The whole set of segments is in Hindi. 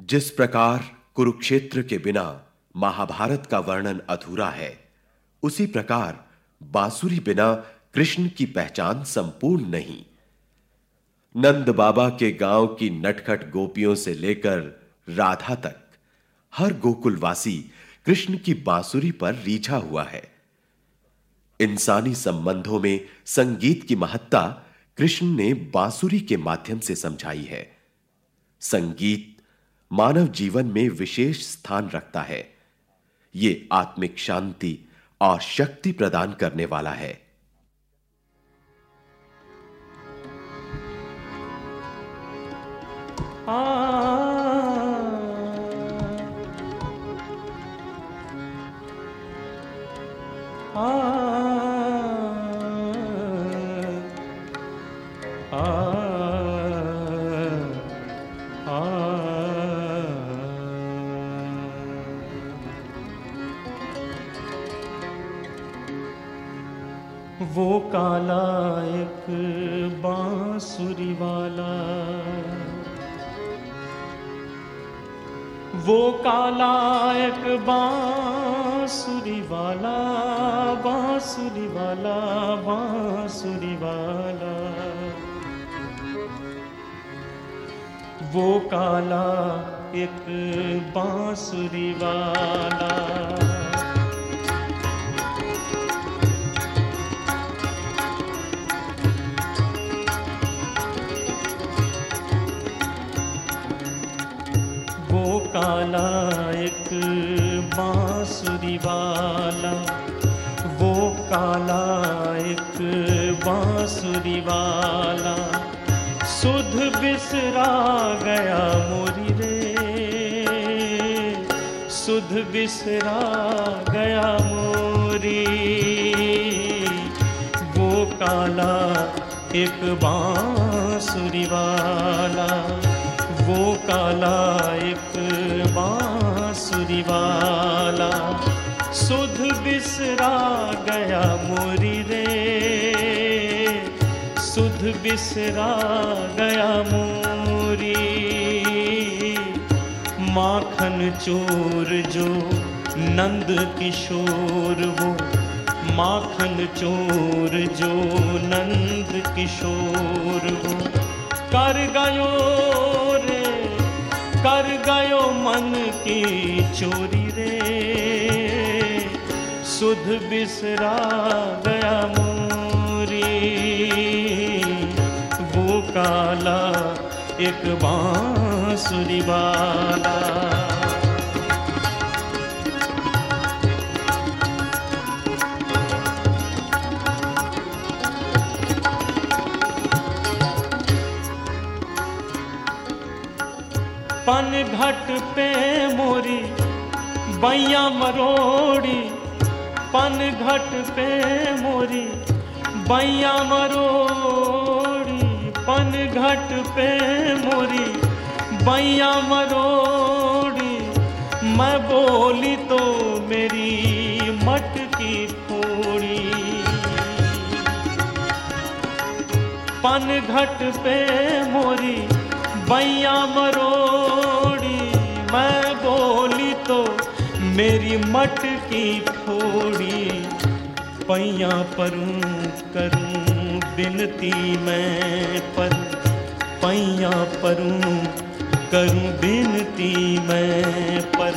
जिस प्रकार कुरुक्षेत्र के बिना महाभारत का वर्णन अधूरा है, उसी प्रकार बांसुरी बिना कृष्ण की पहचान संपूर्ण नहीं। नंद बाबा के गाँव की नटखट गोपियों से लेकर राधा तक हर गोकुलवासी कृष्ण की बांसुरी पर रीझा हुआ है। इंसानी संबंधों में संगीत की महत्ता कृष्ण ने बांसुरी के माध्यम से समझाई है। संगीत मानव जीवन में विशेष स्थान रखता है यह आत्मिक शांति और शक्ति प्रदान करने वाला है वो काला एक बांसुरी वाला। वो काला एक बांसुरी वाला बांसुरी वाला बांसुरी वाला। वो काला एक बांसुरी वाला। वाला वो काला एक बांसुरी वाला। सुध बिसरा गया मोरी रे, सुध बिसरा गया मोरी। वो काला एक बांसुरी वाला, वो काला एक बांसुरी वाला। सुध बिसरा गया मोरी रे। सुध बिसरा गया मोरी। माखन चोर जो नंद किशोर वो। माखन चोर जो नंद किशोर वो। कर गयो रे, कर गयो मन की चोरी। सुध बिसरा गया मोरी। वो काला एक बांसुरी वाला। पन घट पे मोरी, बैया मरोड़ी पन घट पे मोरी बैया मरोड़ी, पन घट पे मोरी बैया मरोड़ी, मैं बोली तो मेरी मटकी फोड़ी पन घट पे मोरी बैया मरोड़ी, मैं बोली तो मेरी मटकी फोड़ी पैया परूं करूँ बिनती मैं पर पैया परूं करूँ बिनती मैं पर।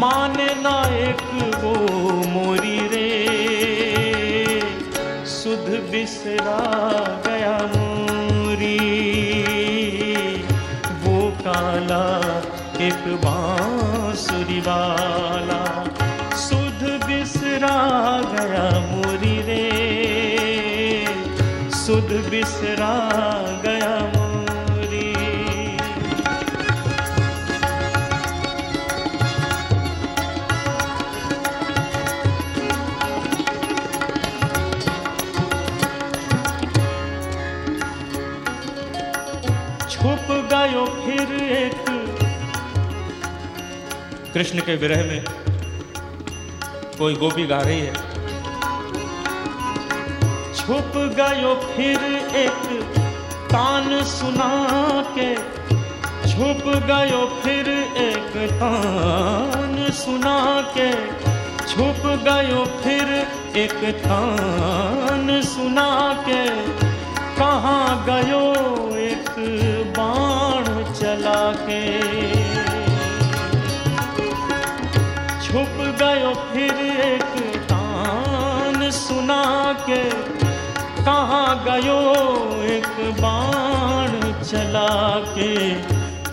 माने ना एक वो बिसरा गया मोरी। छुप गयो फिर एक। कृष्ण के विरह में कोई गोपी गा रही है। छुप गयो फिर एक तान सुना के। छुप गयो फिर एक तान सुना के। छुप गयो फिर एक तान सुना के। कहाँ गयो एक बाण चला के। छुप गयो फिर एक तान सुना के। कहाँ गयो एक बाण चला के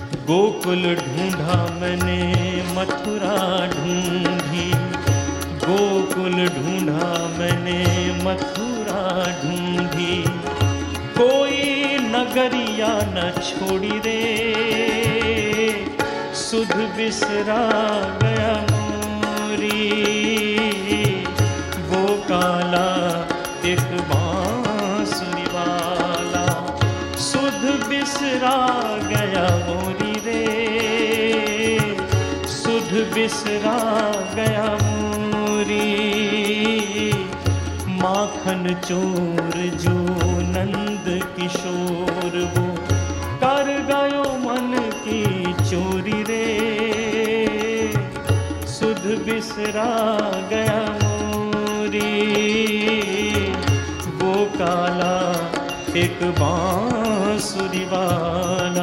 गोकुल ढूंढा मैंने, मथुरा ढूंढी। गोकुल ढूंढा मैंने, मथुरा ढूंढी। कोई नगरिया न छोड़ी रे। सुध बिसरा गया मोरी। वो बिसरा गया मोरी रे। सुध बिसरा गया मोरी। माखन चोर जो नंद किशोर वो। कर गयो मन की चोरी रे। सुध बिसरा गया मोरी। एक बांसुरी वाला